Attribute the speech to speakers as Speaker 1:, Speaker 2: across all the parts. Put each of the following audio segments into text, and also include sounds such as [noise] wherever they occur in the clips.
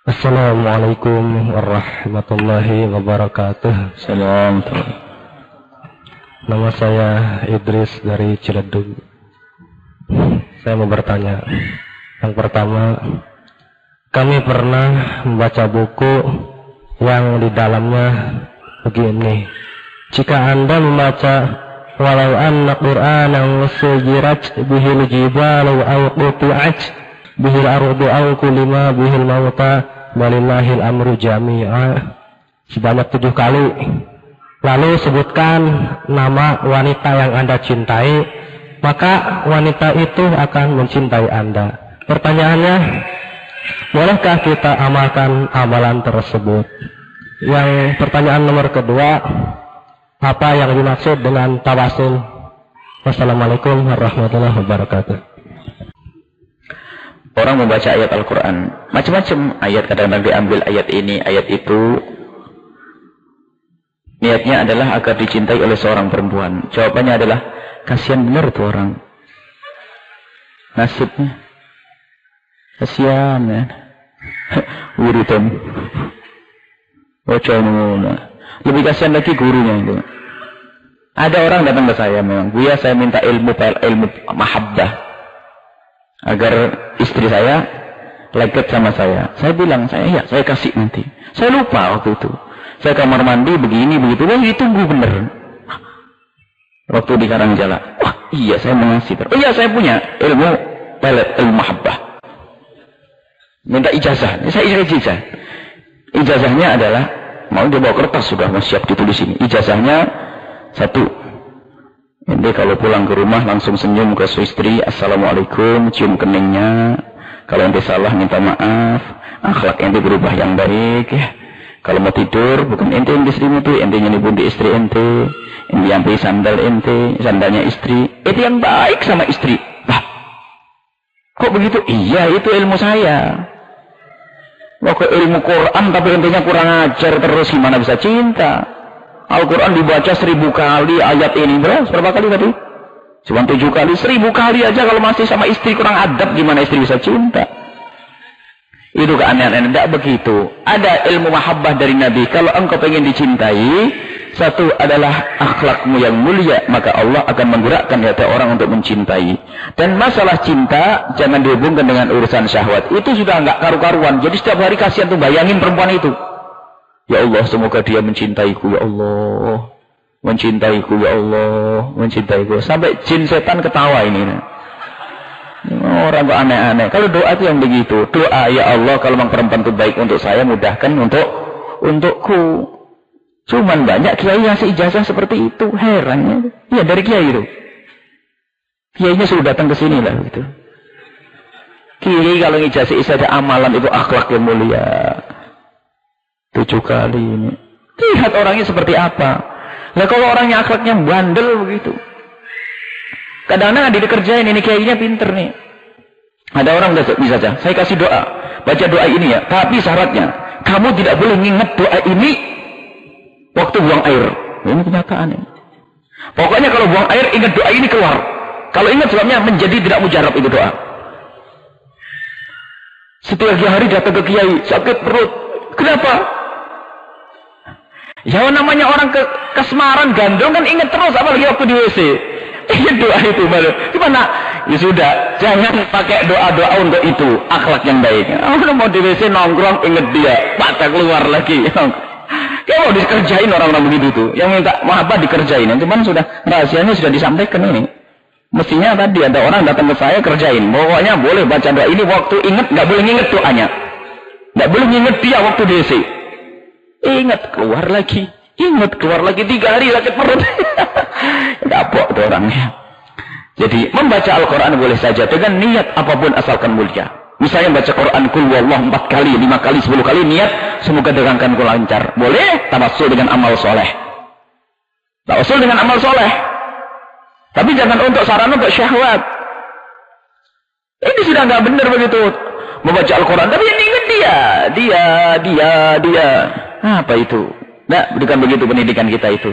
Speaker 1: Assalamualaikum warahmatullahi wabarakatuh.
Speaker 2: Assalamualaikum.
Speaker 1: Nama saya Idris dari Ciledug. Saya mau bertanya. Yang pertama, kami pernah membaca buku yang di dalamnya begini. Jika Anda membaca walau anna Qur'anan sujirat bihil jibalu aw quti'at bihil ardu aw kulima bihil mauta walillahil amru jami'a. Sebanyak tujuh kali. Lalu sebutkan nama wanita yang Anda cintai maka wanita itu akan mencintai Anda. Pertanyaannya bolehkah kita amalkan amalan tersebut? Yang pertanyaan nomor kedua apa yang dimaksud dengan tawasul Wassalamualaikum warahmatullahi wabarakatuh
Speaker 2: Orang membaca ayat Al-Quran. Macam-macam ayat kadang-kadang diambil ayat ini, ayat itu. Niatnya adalah agar dicintai oleh seorang perempuan. Jawabannya adalah, kasihan benar tuh orang. Nasibnya. Kasihan ya. [laughs] Wiritan. Ojo Lebih kasihan lagi gurunya itu. Ada orang datang ke saya memang. Buya saya minta ilmu ilmu mahabbah agar istri saya leket sama saya. Saya bilang, saya ya, saya kasih nanti. Saya lupa waktu itu. Saya kamar mandi begini begitu, wah ditunggu bener. Waktu di Karangjala, wah iya saya mengasih. Oh iya saya punya ilmu pelet, ilmu mahabbah. Minta ijazah, saya ijazah. Ijazahnya adalah mau dia bawa kertas sudah mau siap ditulis ini. Ijazahnya satu Ente kalau pulang ke rumah langsung senyum ke istri, Assalamualaikum, cium keningnya. Kalau ente salah minta maaf. Akhlak ente berubah yang baik ya. Kalau mau tidur, bukan ente yang istrimu tuh, ente yang di istri ente. Ente yang sandal ente, sandalnya istri. Itu yang baik sama istri. Bah, kok begitu? Iya, itu ilmu saya. Kok ilmu Quran tapi intinya kurang ajar terus gimana bisa cinta? Al-Quran dibaca seribu kali ayat ini. Berapa, berapa kali tadi? Cuma tujuh kali. Seribu kali aja kalau masih sama istri kurang adab. Gimana istri bisa cinta? Itu keanehan. Tidak begitu. Ada ilmu mahabbah dari Nabi. Kalau engkau ingin dicintai. Satu adalah akhlakmu yang mulia. Maka Allah akan menggerakkan hati orang untuk mencintai. Dan masalah cinta. Jangan dihubungkan dengan urusan syahwat. Itu sudah enggak karu-karuan. Jadi setiap hari kasihan tuh bayangin perempuan itu. Ya Allah, semoga dia mencintaiku, ya Allah. Mencintaiku, ya Allah. Mencintaiku. Sampai jin setan ketawa ini. Orang kok aneh-aneh. Kalau doa itu yang begitu. Doa, ya Allah, kalau memang perempuan itu baik untuk saya, mudahkan untuk untukku. Cuman banyak kiai yang ijazah seperti itu. Herannya. Iya, dari kiai itu. Kiainya sudah datang ke sini lah. Gitu. Kiai kalau ijazah ijazah amalan itu akhlak yang mulia. Tujuh kali ini. Lihat orangnya seperti apa. Nah kalau orangnya akhlaknya bandel begitu. Kadang-kadang ada dikerjain ini kayaknya pinter nih. Ada orang bisa saja. Saya kasih doa. Baca doa ini ya. Tapi syaratnya. Kamu tidak boleh nginget doa ini. Waktu buang air. Ini kenyataan ini. Pokoknya kalau buang air ingat doa ini keluar. Kalau ingat sebabnya menjadi tidak mujarab itu doa. Setiap hari datang ke kiai. Sakit perut. Kenapa? Ya namanya orang ke kesemaran gandong kan ingat terus apalagi waktu di WC. Ingat doa itu baru. Gimana? Ya sudah, jangan pakai doa-doa untuk itu. Akhlak yang baik. Oh, mau di WC nongkrong ingat dia. Baca keluar lagi. Kayak mau dikerjain orang-orang begitu tuh. Yang minta apa dikerjain. Cuman sudah rahasianya sudah disampaikan ini. Mestinya tadi ada orang datang ke saya kerjain. Pokoknya boleh baca doa ini waktu ingat, nggak boleh ingat doanya. Nggak boleh ingat dia waktu di WC. Ingat keluar lagi. Ingat keluar lagi tiga hari sakit perut. [laughs] Dapok tuh orangnya. Jadi membaca Al-Quran boleh saja dengan niat apa pun asalkan mulia. Misalnya baca Quran kul wallah empat kali, lima kali, sepuluh kali niat semoga ku lancar. Boleh tawassul dengan amal soleh. Tawassul dengan amal soleh. Tapi jangan untuk sarana untuk syahwat. Ini sudah nggak benar begitu membaca Al-Quran. Tapi yang ingat dia, dia, dia, dia. Apa itu? Nah, bukan begitu pendidikan kita itu.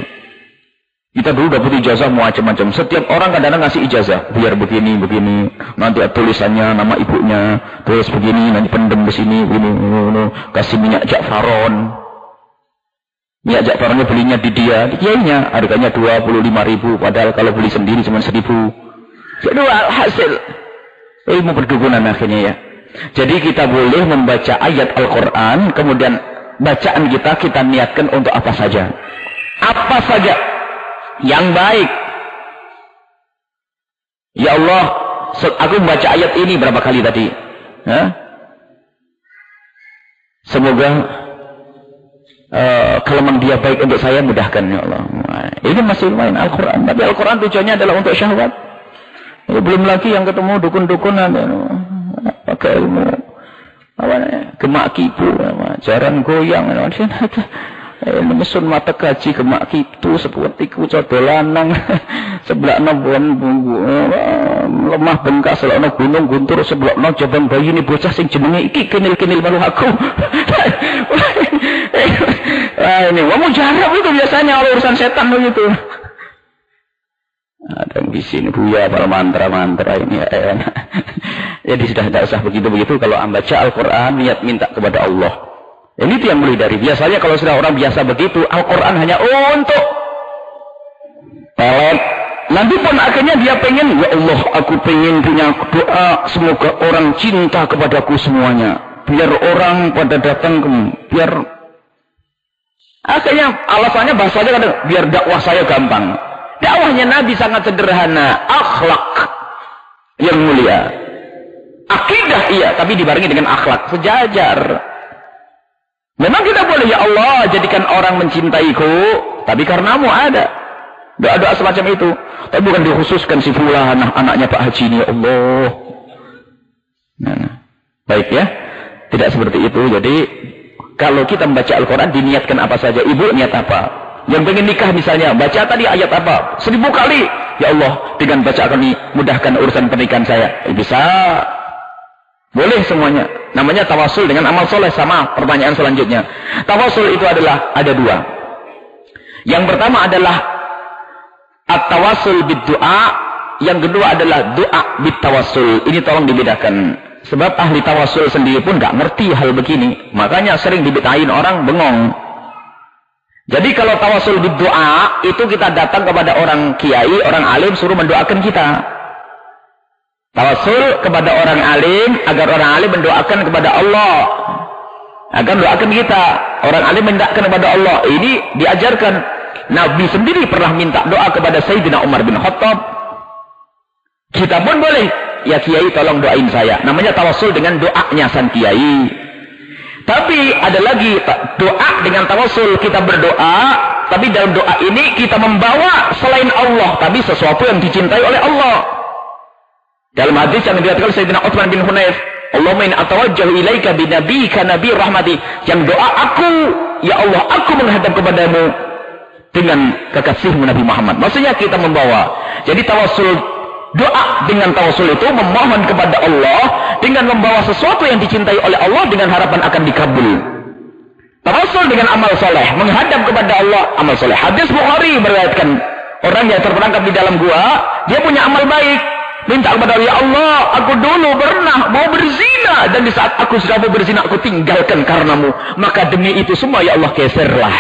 Speaker 2: Kita dulu dapat ijazah macam-macam. Setiap orang kadang-kadang ngasih ijazah. Biar begini, begini. Nanti tulisannya, nama ibunya. Terus begini, nanti pendem di sini, begini. Kasih minyak jakfaron. Minyak jakfaronnya belinya di dia. Di kiainya. Harganya 25 ribu. Padahal kalau beli sendiri cuma seribu. Jadi hasil. Ilmu perdukunan akhirnya ya. Jadi kita boleh membaca ayat Al-Quran. Kemudian bacaan kita, kita niatkan untuk apa saja. Apa saja yang baik. Ya Allah, aku membaca ayat ini berapa kali tadi? Semoga uh, memang dia baik untuk saya mudahkan ya Allah. Ini masih lumayan Al-Quran. Tapi Al-Quran tujuannya adalah untuk syahwat. Belum lagi yang ketemu dukun-dukunan. Pakai ilmu. Apa? Gemak kipu. Jaran goyang. Eh, mesun mata kaji kemak kitu seperti ku lanang [laughs] sebelah no bumbu eh, lemah bengkak sebelah no gunung guntur sebelah no jabang bayi ini bocah sing jenenge iki kenil kenil malu aku Wah [laughs] ini mau jarang itu biasanya kalau urusan setan begitu ada yang di sini buya para mantra-mantra ini ya, [laughs] jadi sudah tidak usah begitu-begitu kalau membaca Al-Quran niat minta kepada Allah ini itu yang mulai dari. Biasanya kalau sudah orang biasa begitu, Al-Quran hanya untuk pelet. Nanti pun akhirnya dia pengen, ya Allah, aku pengen punya doa, semoga orang cinta kepadaku semuanya. Biar orang pada datang ke, biar akhirnya alasannya bahasanya kan biar dakwah saya gampang. Dakwahnya Nabi sangat sederhana, akhlak yang mulia. Akidah iya, tapi dibarengi dengan akhlak sejajar. Memang kita boleh, ya Allah, jadikan orang mencintaiku, tapi karenamu ada. Doa-doa semacam itu. Tapi bukan dikhususkan si fulan, anak-anaknya Pak Haji ini, ya Allah. Nah, nah. Baik ya. Tidak seperti itu. Jadi, kalau kita membaca Al-Quran, diniatkan apa saja. Ibu niat apa? Yang pengen nikah misalnya, baca tadi ayat apa? Seribu kali. Ya Allah, dengan bacaan ini, mudahkan urusan pernikahan saya. Eh, bisa. Boleh semuanya. Namanya tawasul dengan amal soleh sama pertanyaan selanjutnya. Tawasul itu adalah ada dua. Yang pertama adalah at-tawasul bid-du'a. Yang kedua adalah doa bid-tawasul. Ini tolong dibedakan. Sebab ahli tawasul sendiri pun gak ngerti hal begini. Makanya sering dibetain orang bengong. Jadi kalau tawasul bid-du'a, itu kita datang kepada orang kiai, orang alim, suruh mendoakan kita. Tawasul kepada orang alim agar orang alim mendoakan kepada Allah. Agar doakan kita. Orang alim mendoakan kepada Allah. Ini diajarkan. Nabi sendiri pernah minta doa kepada Sayyidina Umar bin Khattab. Kita pun boleh. Ya Kiai tolong doain saya. Namanya tawasul dengan doanya sang Kiai. Tapi ada lagi doa dengan tawasul. Kita berdoa. Tapi dalam doa ini kita membawa selain Allah. Tapi sesuatu yang dicintai oleh Allah. Dalam hadis yang dikatakan Sayyidina Uthman bin Hunayf, Allahumma in atawajjahu ilaika bi nabiyyika nabi rahmati. Yang doa aku, ya Allah, aku menghadap kepadamu dengan kekasihmu Nabi Muhammad. Maksudnya kita membawa. Jadi tawasul doa dengan tawasul itu memohon kepada Allah dengan membawa sesuatu yang dicintai oleh Allah dengan harapan akan dikabul. Tawasul dengan amal soleh, menghadap kepada Allah amal soleh. Hadis Bukhari meriwayatkan orang yang terperangkap di dalam gua, dia punya amal baik. Minta kepada Allah, ya Allah, aku dulu pernah mau berzina. Dan di saat aku sudah mau berzina, aku tinggalkan karenamu. Maka demi itu semua, ya Allah, geserlah.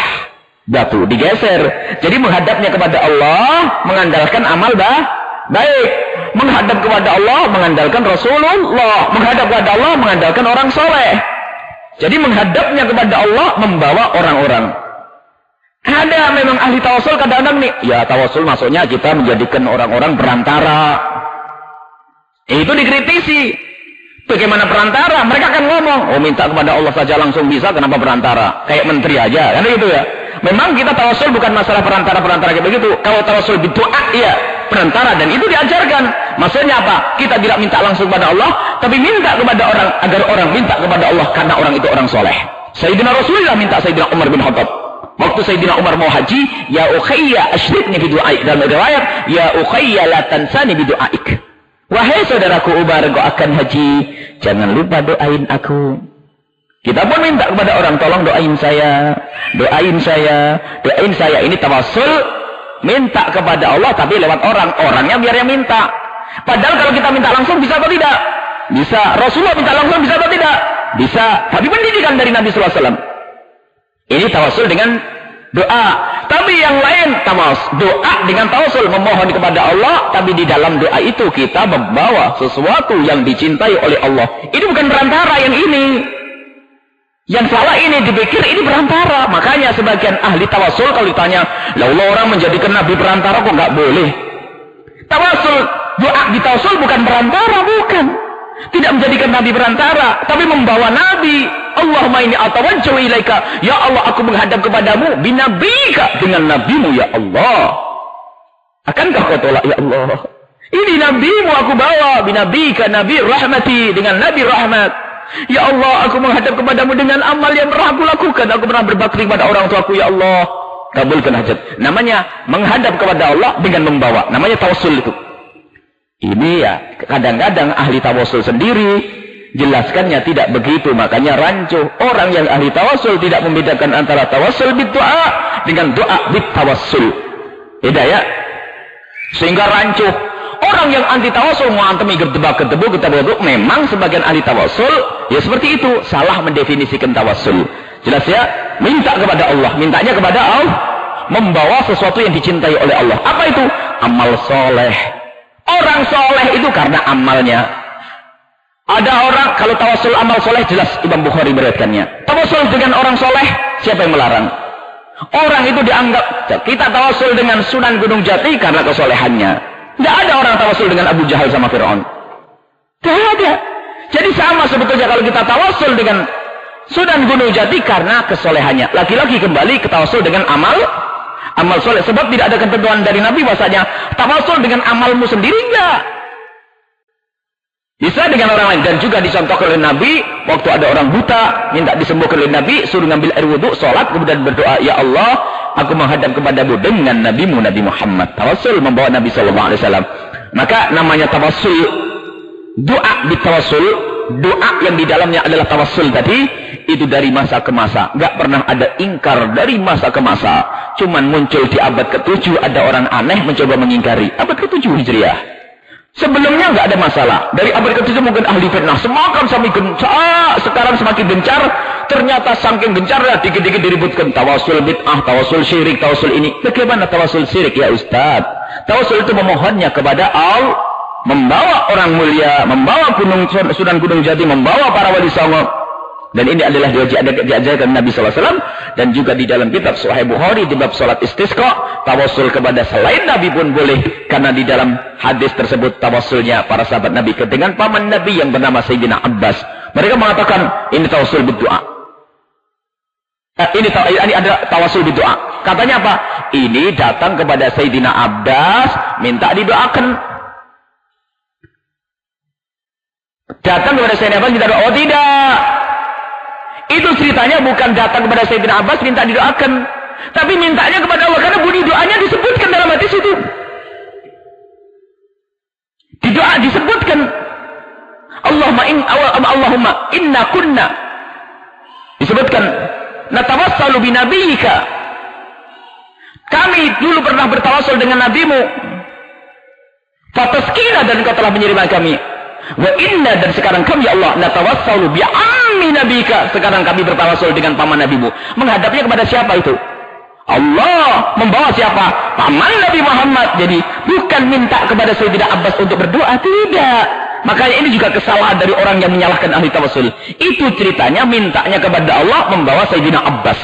Speaker 2: Batu digeser. Jadi menghadapnya kepada Allah, mengandalkan amal bah, baik. Menghadap kepada Allah, mengandalkan Rasulullah. Menghadap kepada Allah, mengandalkan orang soleh. Jadi menghadapnya kepada Allah, membawa orang-orang. Ada memang ahli tawasul kadang-kadang nih. Ya tawasul maksudnya kita menjadikan orang-orang berantara itu dikritisi. Bagaimana perantara? Mereka akan ngomong, oh minta kepada Allah saja langsung bisa, kenapa perantara? Kayak menteri aja, kan gitu ya. Memang kita tawasul bukan masalah perantara-perantara kayak begitu. Kalau tawasul berdoa, iya perantara dan itu diajarkan. Maksudnya apa? Kita tidak minta langsung kepada Allah, tapi minta kepada orang agar orang minta kepada Allah karena orang itu orang soleh. Sayyidina Rasulullah minta Sayyidina Umar bin Khattab. Waktu Sayyidina Umar mau haji, ya ukhayya asyrikni bi du'aik. Dalam riwayat, ya ukhayya la tansani bi du'aik. Wahai saudaraku Umar, kau akan haji. Jangan lupa doain aku. Kita pun minta kepada orang, tolong doain saya. Doain saya. Doain saya. Ini tawasul Minta kepada Allah tapi lewat orang. Orangnya biar yang minta. Padahal kalau kita minta langsung bisa atau tidak? Bisa. Rasulullah minta langsung bisa atau tidak? Bisa. Tapi pendidikan dari Nabi SAW. Ini tawasul dengan doa. Tapi yang lain tawas doa dengan tawasul memohon kepada Allah. Tapi di dalam doa itu kita membawa sesuatu yang dicintai oleh Allah. Ini bukan perantara yang ini. Yang salah ini dipikir ini perantara. Makanya sebagian ahli tawasul kalau ditanya, Allah orang menjadikan Nabi perantara kok nggak boleh? Tawasul, doa di tawasul bukan perantara, bukan. Tidak menjadikan Nabi perantara, tapi membawa Nabi. Allahumma ini atawajjahu ilaika. Ya Allah, aku menghadap kepadamu binabika dengan nabimu ya Allah. Akankah kau tolak ya Allah? Ini nabimu aku bawa binabika nabi rahmati dengan nabi rahmat. Ya Allah, aku menghadap kepadamu dengan amal yang pernah aku lakukan. Aku pernah berbakti kepada orang tuaku, ya Allah. Kabulkan hajat. Namanya menghadap kepada Allah dengan membawa. Namanya tawasul itu. Ini ya kadang-kadang ahli tawasul sendiri jelaskannya tidak begitu makanya rancu orang yang ahli tawasul tidak membedakan antara tawasul bid doa dengan doa bid tawasul beda ya sehingga rancu orang yang anti tawasul mau antemi gedebak gedebu gedebak memang sebagian ahli tawasul ya seperti itu salah mendefinisikan tawasul jelas ya minta kepada Allah mintanya kepada Allah membawa sesuatu yang dicintai oleh Allah apa itu amal soleh Orang soleh itu karena amalnya. Ada orang, kalau tawasul amal soleh jelas Imam Bukhari meriwayatkannya. Tawasul dengan orang soleh, siapa yang melarang? Orang itu dianggap, kita tawasul dengan Sunan Gunung Jati karena kesolehannya. Tidak ada orang tawasul dengan Abu Jahal sama Fir'aun. Tidak ada. Jadi sama sebetulnya kalau kita tawasul dengan Sunan Gunung Jati karena kesolehannya. Lagi-lagi kembali ke tawasul dengan amal amal soleh. Sebab tidak ada ketentuan dari Nabi bahasanya tawasul dengan amalmu sendiri enggak. Bisa dengan orang lain dan juga dicontohkan oleh Nabi waktu ada orang buta minta disembuhkan oleh Nabi suruh ngambil air wudhu sholat kemudian berdoa ya Allah aku menghadap kepadamu dengan Nabimu Nabi Muhammad tawasul membawa Nabi Wasallam maka namanya tawasul doa di tawasul doa yang di dalamnya adalah tawasul tadi itu dari masa ke masa nggak pernah ada ingkar dari masa ke masa Cuman muncul di abad ke-7 ada orang aneh mencoba mengingkari. Abad ke-7 Hijriah. Sebelumnya nggak ada masalah. Dari abad ke-7 mungkin ahli fitnah. Semakin semakin gencar. Sekarang semakin gencar. Ternyata saking gencarnya dikit-dikit diributkan. Tawasul bid'ah, tawasul syirik, tawasul ini. Bagaimana tawasul syirik ya Ustaz? Tawasul itu memohonnya kepada Allah. Membawa orang mulia. Membawa gunung Sunan Gunung Jati. Membawa para wali songo dan ini adalah diajarkan Nabi SAW. Dan juga di dalam kitab Sahih Bukhari di bab salat istisqa. Tawasul kepada selain Nabi pun boleh. Karena di dalam hadis tersebut tawasulnya para sahabat Nabi. Dengan paman Nabi yang bernama Sayyidina Abbas. Mereka mengatakan ini tawasul berdoa. Eh, ini, ini ada tawasul berdoa. Katanya apa? Ini datang kepada Sayyidina Abbas. Minta didoakan. Datang kepada Sayyidina Abbas minta doa. Oh tidak. Itu ceritanya bukan datang kepada Sayyidina Abbas minta didoakan. Tapi mintanya kepada Allah. Karena bunyi doanya disebutkan dalam hadis itu. Di doa disebutkan. Allahumma, in, Allahumma inna kunna. Disebutkan. Natawassalu binabiyika. Kami dulu pernah bertawasul dengan nabimu. Fataskina dan kau telah menyerima kami. Wa inna dan sekarang kami ya Allah natawassalu bi'am kami nabika. Sekarang kami bertawasul dengan paman nabimu. Menghadapnya kepada siapa itu? Allah membawa siapa? Paman Nabi Muhammad. Jadi bukan minta kepada Sayyidina Abbas untuk berdoa. Tidak. Makanya ini juga kesalahan dari orang yang menyalahkan ahli tawasul. Itu ceritanya mintanya kepada Allah membawa Sayyidina Abbas.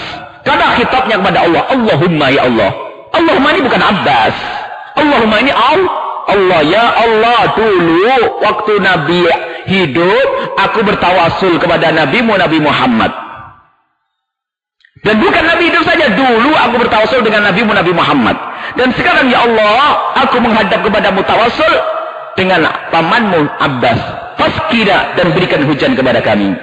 Speaker 2: Karena khitabnya kepada Allah. Allahumma ya Allah. Allahumma ini bukan Abbas. Allahumma ini Allah. Allah ya Allah dulu waktu Nabi hidup, aku bertawasul kepada Nabimu Nabi Muhammad. Dan bukan Nabi hidup saja, dulu aku bertawasul dengan Nabimu Nabi Muhammad. Dan sekarang ya Allah, aku menghadap kepada mutawasul dengan pamanmu Abbas. Faskira dan berikan hujan kepada kami.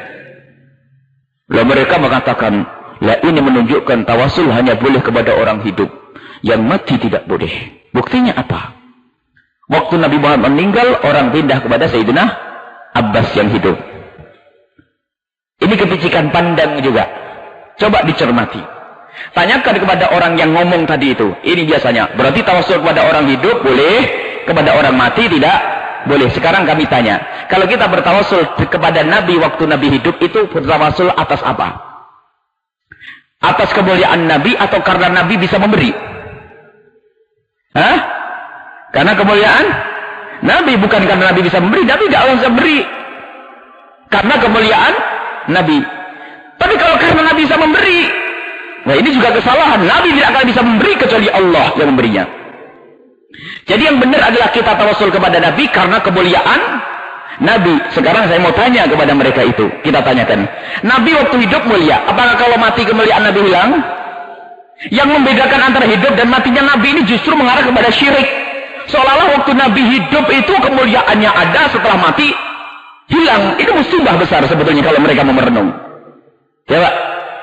Speaker 2: Lalu mereka mengatakan, lah ini menunjukkan tawasul hanya boleh kepada orang hidup. Yang mati tidak boleh. Buktinya apa? Waktu Nabi Muhammad meninggal, orang pindah kepada Sayyidina Abbas yang hidup. Ini kepicikan pandang juga. Coba dicermati. Tanyakan kepada orang yang ngomong tadi itu. Ini biasanya. Berarti tawasul kepada orang hidup boleh, kepada orang mati tidak boleh. Sekarang kami tanya. Kalau kita bertawasul kepada Nabi waktu Nabi hidup itu bertawasul atas apa? Atas kemuliaan Nabi atau karena Nabi bisa memberi? Hah? Karena kemuliaan Nabi bukan karena Nabi bisa memberi, Nabi tidak bisa memberi. Karena kemuliaan Nabi. Tapi kalau karena Nabi bisa memberi, nah ini juga kesalahan. Nabi tidak akan bisa memberi kecuali Allah yang memberinya. Jadi yang benar adalah kita tawasul kepada Nabi karena kemuliaan Nabi. Sekarang saya mau tanya kepada mereka itu. Kita tanyakan. Nabi waktu hidup mulia. Apakah kalau mati kemuliaan Nabi hilang? Yang membedakan antara hidup dan matinya Nabi ini justru mengarah kepada syirik. Seolah-olah waktu Nabi hidup itu kemuliaannya ada setelah mati hilang. Itu musibah besar sebetulnya kalau mereka mau merenung. Ya Pak?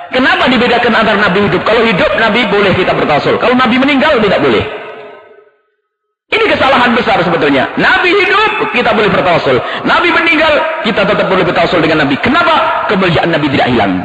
Speaker 2: Kenapa dibedakan antara Nabi hidup? Kalau hidup Nabi boleh kita bertawasul. Kalau Nabi meninggal tidak boleh. Ini kesalahan besar sebetulnya. Nabi hidup, kita boleh bertawasul. Nabi meninggal, kita tetap boleh bertawasul dengan Nabi. Kenapa? Kemuliaan Nabi tidak hilang.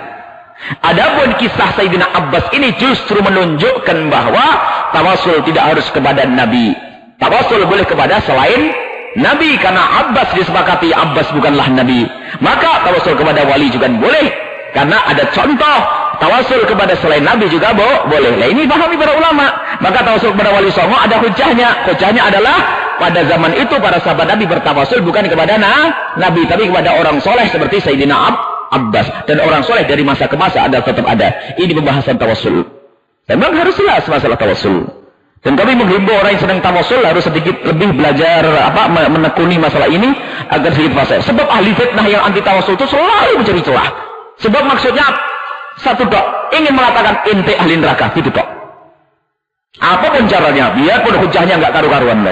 Speaker 2: Adapun kisah Sayyidina Abbas ini justru menunjukkan bahwa tawasul tidak harus kepada Nabi. Tawasul boleh kepada selain Nabi karena Abbas disepakati Abbas bukanlah Nabi. Maka tawasul kepada wali juga boleh karena ada contoh tawasul kepada selain Nabi juga bo boleh. Nah ini pahami para ulama. Maka tawasul kepada wali songo ada hujahnya. Hujahnya adalah pada zaman itu para sahabat Nabi bertawasul bukan kepada na, Nabi tapi kepada orang soleh seperti Sayyidina Ab, Abbas dan orang soleh dari masa ke masa ada tetap ada. Ini pembahasan tawasul. Memang harus jelas masalah tawasul. Dan kami menghimbau orang yang sedang tawasul harus sedikit lebih belajar apa menekuni masalah ini agar sedikit fase. Sebab ahli fitnah yang anti tawasul itu selalu mencari celah. Sebab maksudnya satu dok ingin mengatakan inti ahli neraka itu dok. Apa pun caranya, biarpun hujahnya nggak karu-karuan.